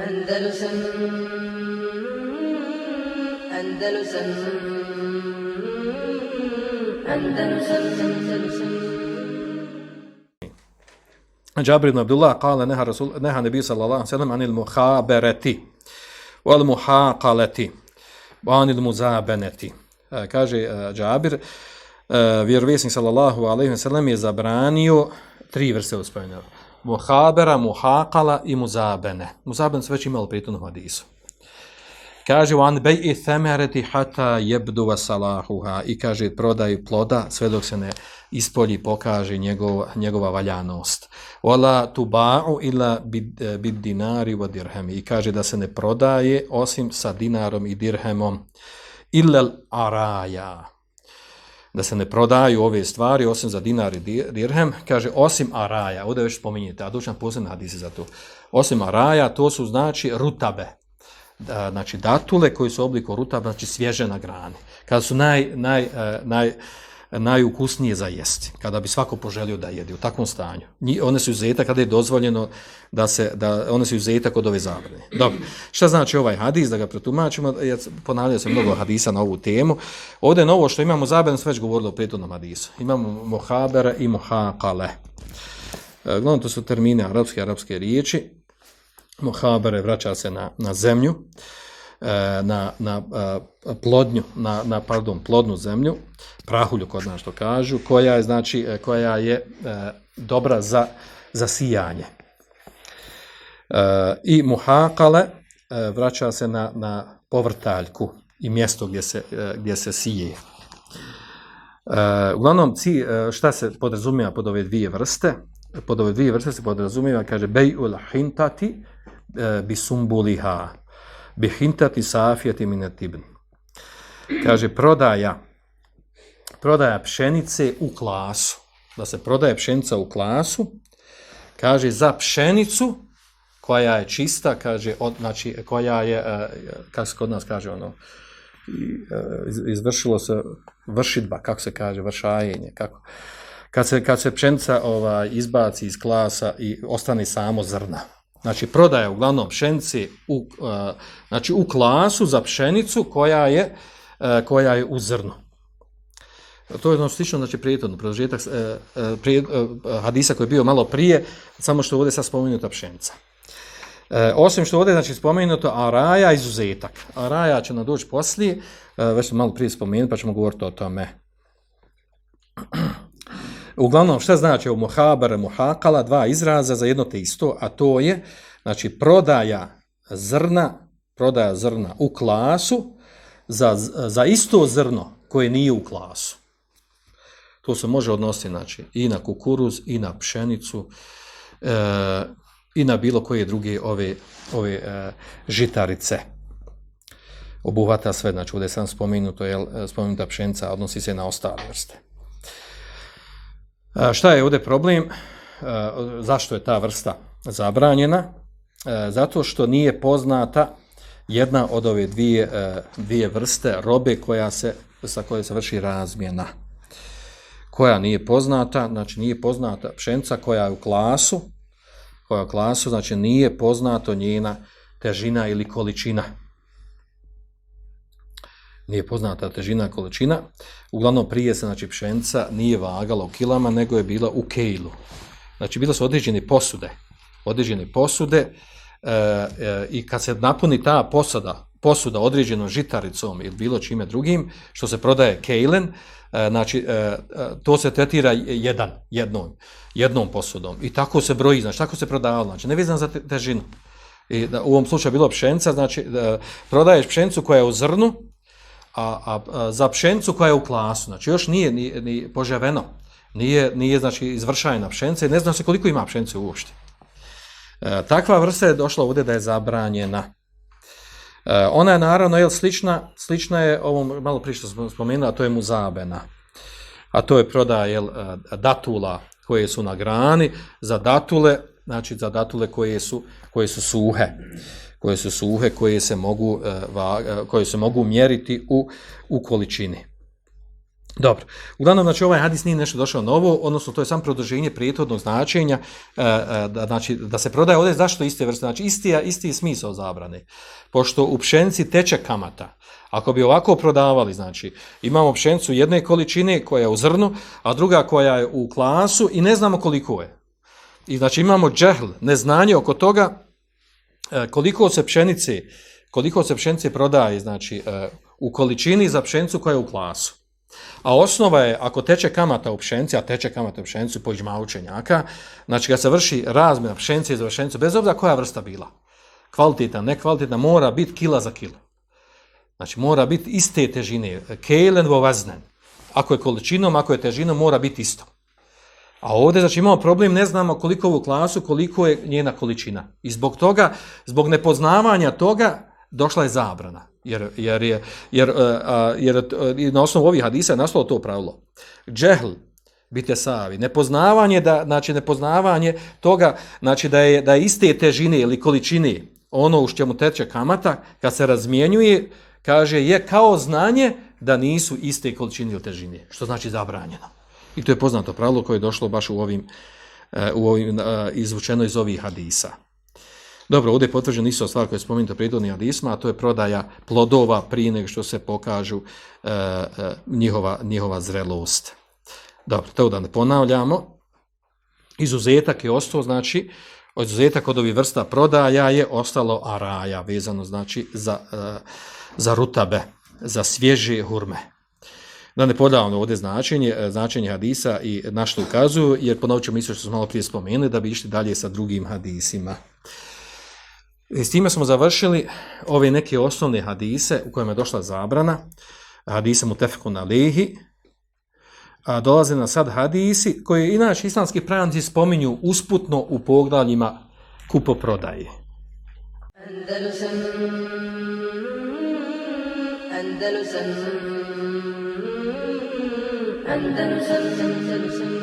Andalusam Andalusam Andalusam Andalusam جابر بن عبد الله قال نهى رسول نهى النبي صلى الله عليه وسلم عن المخابرة والمحاقلة وعن المزابنة E, kaže e, Džabir, e, vjerovjesnik sallallahu alejhi ve sellem je zabranio tri vrste uspomenu. Muhabera, muhakala i muzabene. Muzabene se već imalo prijetno u hadisu. Kaže, van bej i themereti hata jebdu salahuha i kaže, prodaju ploda sve dok se ne ispolji pokaže njegov, njegova valjanost. Ola tuba'u ila bid, dinari wa dirhemi i kaže da se ne prodaje osim sa dinarom i dirhemom illel araja. Da se ne prodaju ove stvari osim za dinar i dirhem, kaže osim araja, ovdje već spominjete, a dušan posebno hadisi za to. Osim araja, to su znači rutabe, znači datule koji su obliku rutabe, znači svježe na grani. Kada su naj, naj, e, naj, najukusnije za jesti, kada bi svako poželio da jede u takvom stanju. One su uzeta kada je dozvoljeno da se, da one su uzeta kod ove zabrane. Dobro, šta znači ovaj hadis, da ga pretumačimo, ja ponavljam se mnogo hadisa na ovu temu. Ovdje je novo što imamo zabranu, sve već govorilo o prethodnom hadisu. Imamo mohabera i mohakale. E, Glavno to su termine arapske, arapske riječi. Mohabere vraća se na, na zemlju, na, na e, plodnju, na, na, pardon, plodnu zemlju, prahulju kod nas što kažu, koja je, znači, e, koja je e, dobra za, za sijanje. E, I muhakale vraća se na, na povrtaljku i mjesto gdje se, gdje se sije. Uglavnom, šta se podrazumijeva pod ove dvije vrste? Pod ove dvije vrste se podrazumijeva, kaže, bejul hintati bi sumbuliha, bi hintati safijati minetibn. Kaže, prodaja prodaja pšenice u klasu. Da se prodaje pšenica u klasu, kaže za pšenicu koja je čista, kaže, od, znači koja je, e, kako se kod nas kaže ono, e, izvršilo se vršidba, kako se kaže, vršajenje, kako. Kad se, kad se pšenica ovaj, izbaci iz klasa i ostane samo zrna. Znači, prodaje uglavnom pšenice u, uh, znači, u klasu za pšenicu koja je, uh, koja je u zrnu. To je ono slično, znači prijetodno, produžetak e, e, prije, e, hadisa koji je bio malo prije, samo što ovdje sad spomenuta pšenica. E, osim što ovdje znači spomenuto araja izuzetak. Araja će nam doći poslije, e, već smo malo prije spomenuti, pa ćemo govoriti o tome. Uglavnom, šta znači u muhabara, muhakala, dva izraza za jedno te isto, a to je, znači, prodaja zrna, prodaja zrna u klasu za, za isto zrno koje nije u klasu. To se može odnositi znači, i na kukuruz, i na pšenicu, e, i na bilo koje druge ove, ove e, žitarice. Obuhvata sve, znači ovdje sam spomenuto, je spomenuta pšenica, odnosi se na ostale vrste. Šta je ovdje problem? Zašto je ta vrsta zabranjena? Zato što nije poznata jedna od ove dvije, e, dvije vrste robe koja se, sa koje se vrši razmjena koja nije poznata, znači nije poznata pšenica koja je u klasu, koja je u klasu, znači nije poznato njena težina ili količina. Nije poznata težina količina. Uglavnom prije se znači pšenica nije vagala u kilama, nego je bila u kejlu. Znači bilo su određene posude, određene posude e, e, i kad se napuni ta posada, posuda određenom žitaricom ili bilo čime drugim, što se prodaje kejlen, E, znači, e, e, to se tretira jedan, jednom, jednom posudom. I tako se broji, znači, tako se prodavalo, znači, ne vezan za težinu. I u ovom slučaju bilo pšenica, znači, da, prodaješ pšenicu koja je u zrnu, a, a, za pšenicu koja je u klasu, znači, još nije ni, ni požaveno, nije, nije, znači, izvršajna pšenica i ne znam se koliko ima pšenice uopšte. E, takva vrsta je došla ovdje da je zabranjena. E, ona je naravno jel, slična, slična je ovom malo prije što smo spomenuli, a to je muzabena. A to je prodaja jel, e, datula koje su na grani za datule, znači za datule koje su, koje su suhe, koje su suhe, koje se mogu, e, koje se mogu mjeriti u, u količini. Dobro. Uglavnom, znači, ovaj hadis nije nešto došao novo, odnosno to je samo produženje prijethodnog značenja, e, e, da, znači, da se prodaje ovdje, zašto iste vrste? Znači, isti, isti je smisao zabrane. Pošto u pšenici teče kamata. Ako bi ovako prodavali, znači, imamo pšenicu jedne količine koja je u zrnu, a druga koja je u klasu i ne znamo koliko je. I znači imamo džehl, neznanje oko toga e, koliko se pšenice, koliko se pšenice prodaje, znači, e, u količini za pšenicu koja je u klasu. A osnova je, ako teče kamata u pšenici, a teče kamata u pšenicu po iđma učenjaka, znači kad se vrši razmjena pšenice za pšenicu, bez obzira koja vrsta bila, kvalitetna, nekvalitetna, mora biti kila za kilo. Znači mora biti iste težine, kejlen vo vaznen. Ako je količinom, ako je težinom, mora biti isto. A ovdje, znači, imamo problem, ne znamo koliko u klasu, koliko je njena količina. I zbog toga, zbog nepoznavanja toga, došla je zabrana. Jer, jer, je, jer, uh, jer uh, na osnovu ovih hadisa je nastalo to pravilo. Džehl, bite savi, nepoznavanje, da, znači nepoznavanje toga, znači da je, da je iste težine ili količine ono u čemu teče kamata, kad se razmjenjuje, kaže, je kao znanje da nisu iste količine ili težine, što znači zabranjeno. I to je poznato pravilo koje je došlo baš u ovim, u ovim izvučeno iz ovih hadisa. Dobro, ovdje je potvrđeno isto stvar koja je spomenuta prijedodnim hadisma, a to je prodaja plodova prije nego što se pokažu e, e, njihova, njihova zrelost. Dobro, to da ne ponavljamo. Izuzetak je ostao, znači, izuzetak od ovih vrsta prodaja je ostalo araja, vezano znači za, e, za rutabe, za svježe hurme. Da ne podavamo ovdje značenje, značenje hadisa i na što ukazuju, jer ponovit ćemo isto što smo malo prije spomenuli, da bi išli dalje sa drugim hadisima. I s time smo završili ove neke osnovne hadise u kojima je došla zabrana, hadise mu tefku na lehi, a dolaze na sad hadisi koji inače islamski pravnici spominju usputno u poglavljima kupoprodaje. Andalusam Andalusam Andalusam Andalusam